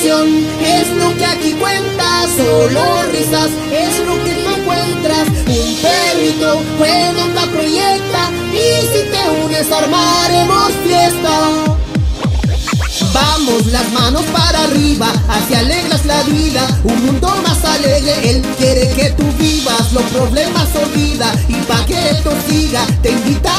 Es lo que aquí cuenta, solo risas es lo que tú encuentras. Un perrito bueno la proyecta y si te unes armaremos fiesta. Vamos las manos para arriba, así alegras la vida Un mundo más alegre, Él quiere que tú vivas Los problemas olvida y pa' que esto siga Te invita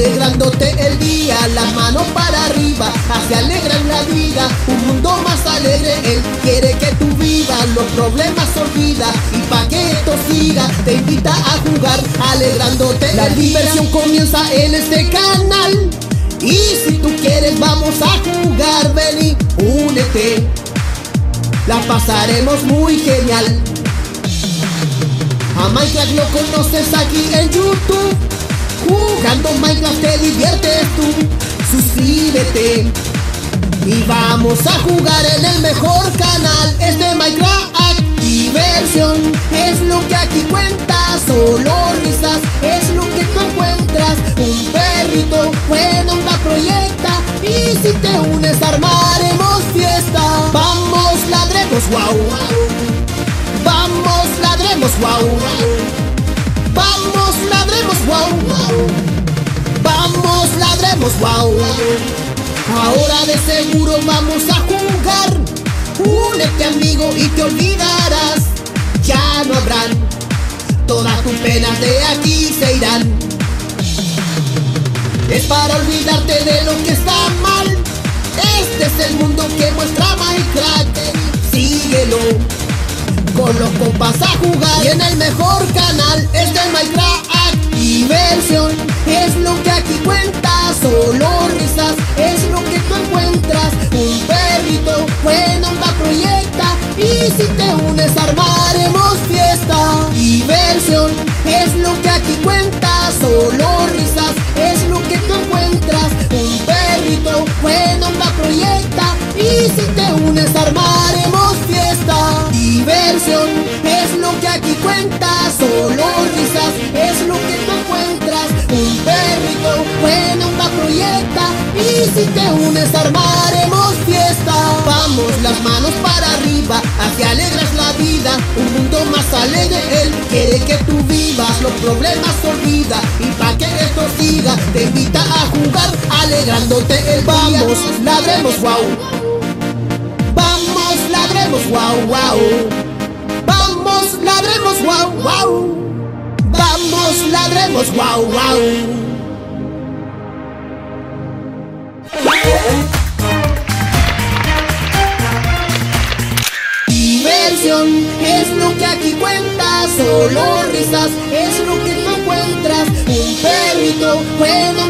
alegrándote el día Las manos para arriba, así alegras la vida. Un mundo más alegre, Él quiere que tú vivas Los problemas olvida y pa' que esto siga Te invita a jugar, alegrándote La diversión comienza en este canal. Y si tú quieres vamos a jugar, ven y únete. La pasaremos muy genial. A Minecraft lo conoces aquí en YouTube. Jugando Minecraft Y vamos a jugar en el mejor canal Es de Minecraft Diversión es lo que aquí cuenta Solo risas es lo que tú encuentras. Un perrito bueno la proyecta Y si te unes armaremos fiesta. Vamos ladremos wow Vamos ladremos wow Vamos ladremos wow Vamos ladremos wow Ahora de seguro vamos a jugar. Únete amigo y te olvidarás. Ya no habrán. Todas tus penas de aquí se irán. Es para olvidarte de lo que está mal. Este es el mundo que muestra Minecraft. Síguelo. Con los compas a jugar. Y en el mejor canal es de Minecraft Un perrito bueno la proyecta Y si te unes armaremos fiesta. Diversión es lo que aquí cuenta Solo risas es lo que tú encuentras. Un perrito bueno la proyecta Y si te unes armaremos fiesta. Diversión es lo que aquí cuenta Solo risas es lo que tú encuentras. Un perrito bueno la proyecta Y si te unes armaremos Las manos para arriba Así alegras la vida. Un mundo más alegre Él quiere que tú vivas. Los problemas olvida Y pa' que esto siga. Te invita a jugar Alegrándote el Vamos, ladremos wow Vamos, ladremos wow wow Vamos, ladremos wow wow Vamos, ladremos wow wow es lo que aquí cuenta, solo risas es lo que tú encuentras. Un perrito puede